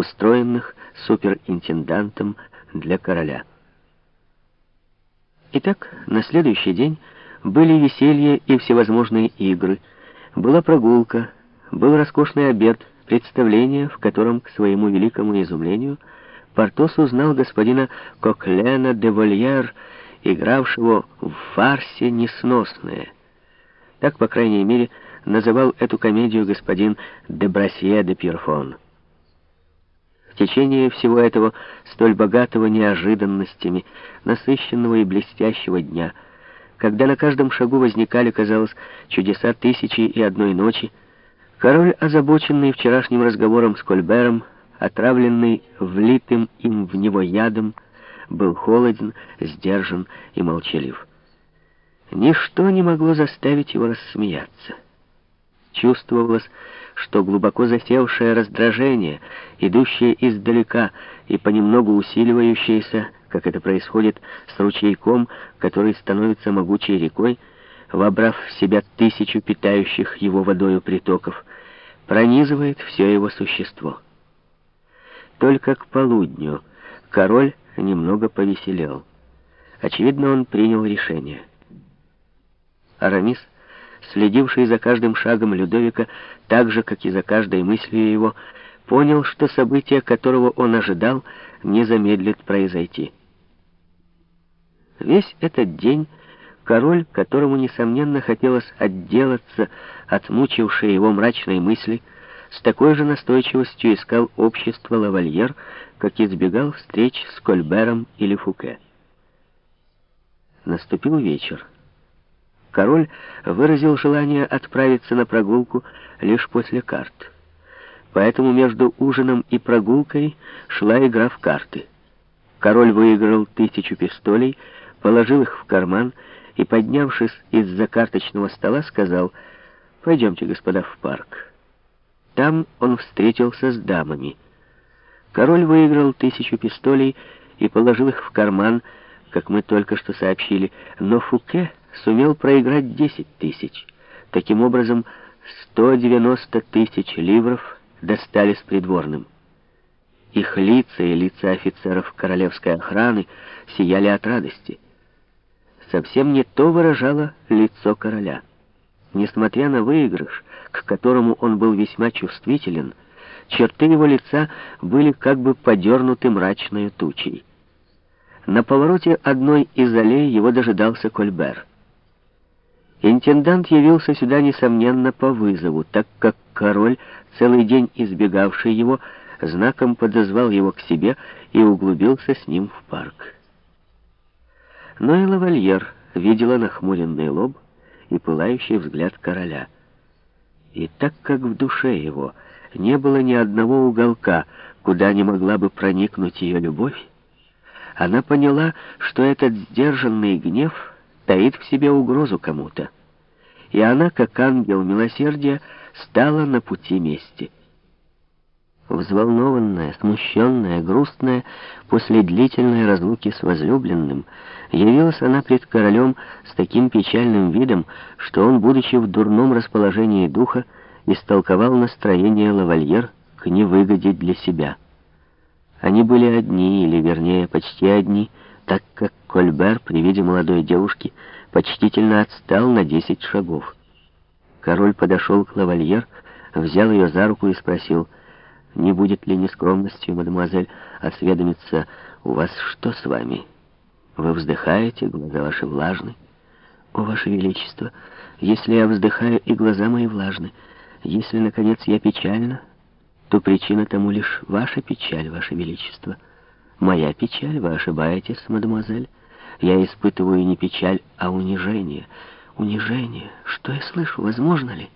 устроенных суперинтендантом для короля. Итак, на следующий день были веселье и всевозможные игры, была прогулка, был роскошный обед, представление, в котором, к своему великому изумлению, Портос узнал господина Коклена де Вольер, игравшего в фарсе «Несносное». Так, по крайней мере, называл эту комедию господин де Брасье де Пьерфон. Течение всего этого столь богатого неожиданностями, насыщенного и блестящего дня, когда на каждом шагу возникали, казалось, чудеса тысячи и одной ночи, король, озабоченный вчерашним разговором с Кольбером, отравленный влитым им в него ядом, был холоден, сдержан и молчалив. Ничто не могло заставить его рассмеяться. Чувствовалось, что глубоко засевшее раздражение, идущее издалека и понемногу усиливающееся, как это происходит с ручейком, который становится могучей рекой, вобрав в себя тысячу питающих его водою притоков, пронизывает все его существо. Только к полудню король немного повеселел. Очевидно, он принял решение. Арамис, следивший за каждым шагом Людовика, так же, как и за каждой мыслью его, понял, что событие, которого он ожидал, не замедлит произойти. Весь этот день король, которому, несомненно, хотелось отделаться от мучившей его мрачной мысли, с такой же настойчивостью искал общество лавальер, как избегал встреч с Кольбером или Фуке. Наступил вечер. Король выразил желание отправиться на прогулку лишь после карт. Поэтому между ужином и прогулкой шла игра в карты. Король выиграл тысячу пистолей, положил их в карман и, поднявшись из-за карточного стола, сказал «Пойдемте, господа, в парк». Там он встретился с дамами. Король выиграл тысячу пистолей и положил их в карман, как мы только что сообщили, но Фуке сумел проиграть 10 тысяч. Таким образом, 190 тысяч ливров достались придворным. Их лица и лица офицеров королевской охраны сияли от радости. Совсем не то выражало лицо короля. Несмотря на выигрыш, к которому он был весьма чувствителен, черты его лица были как бы подернуты мрачной тучей. На повороте одной из аллей его дожидался Кольбер. Интендант явился сюда, несомненно, по вызову, так как король, целый день избегавший его, знаком подозвал его к себе и углубился с ним в парк. Но и лавальер видела нахмуренный лоб и пылающий взгляд короля. И так как в душе его не было ни одного уголка, куда не могла бы проникнуть ее любовь, она поняла, что этот сдержанный гнев таит в себе угрозу кому-то. И она, как ангел милосердия, стала на пути мести. Взволнованная, смущенная, грустная, после длительной разлуки с возлюбленным, явилась она пред королем с таким печальным видом, что он, будучи в дурном расположении духа, истолковал настроение лавальер к невыгоде для себя. Они были одни, или вернее почти одни, так как Кольбер при виде молодой девушки почтительно отстал на десять шагов. Король подошел к лавальер, взял ее за руку и спросил — не будет ли нескромностью, мадемуазель, осведомиться, у вас что с вами? Вы вздыхаете, глаза ваши влажны. О, ваше величество, если я вздыхаю и глаза мои влажны, если, наконец, я печальна, то причина тому лишь ваша печаль, ваше величество. Моя печаль, вы ошибаетесь, мадемуазель. Я испытываю не печаль, а унижение. Унижение? Что я слышу? Возможно ли?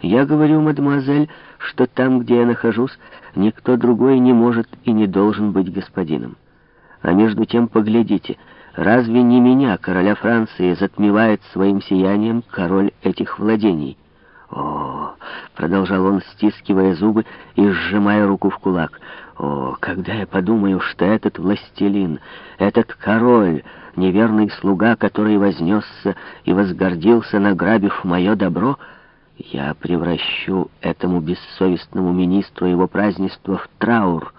Я говорю, мадемуазель, что там, где я нахожусь, никто другой не может и не должен быть господином. А между тем, поглядите, разве не меня, короля Франции, затмевает своим сиянием король этих владений? О, продолжал он, стискивая зубы и сжимая руку в кулак. О, когда я подумаю, что этот властелин, этот король, неверный слуга, который вознесся и возгордился, награбив мое добро, — я превращу этому бессовестному министру его празднества в траур,